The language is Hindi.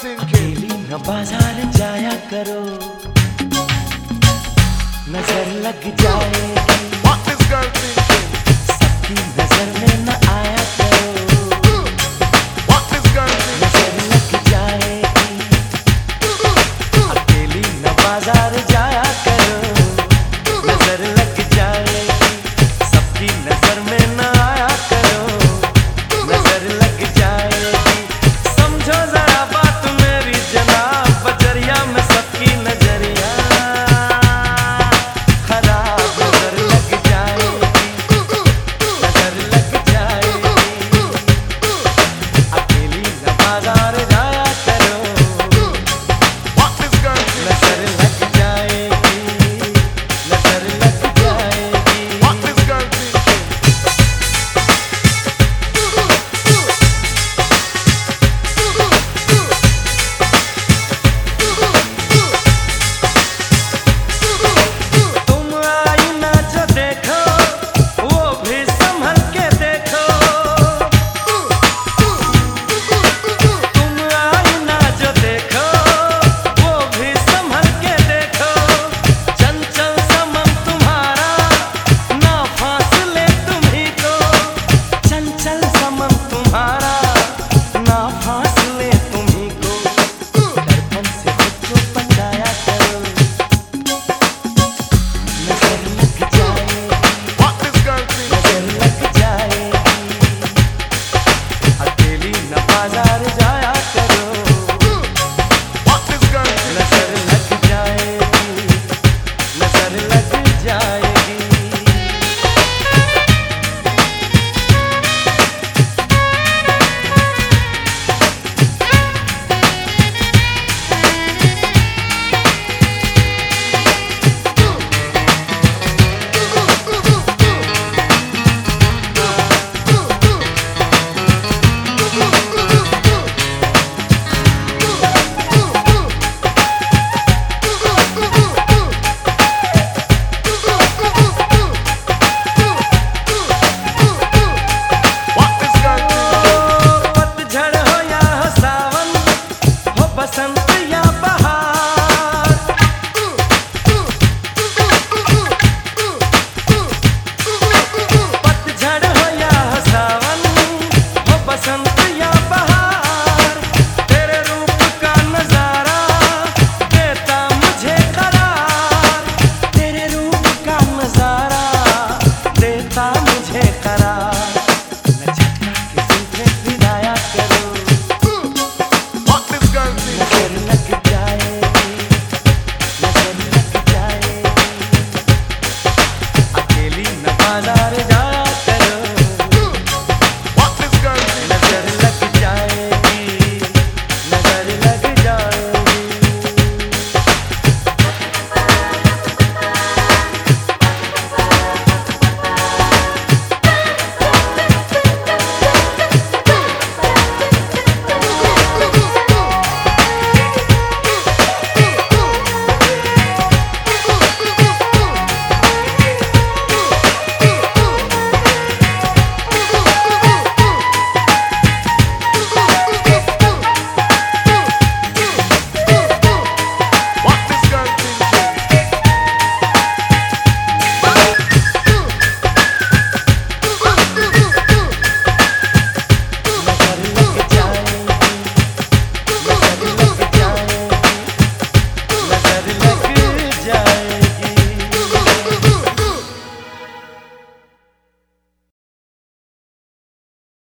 thinking बाज़ार जाया करो। नज़र लग जाए। heart to live. बसंत या बहार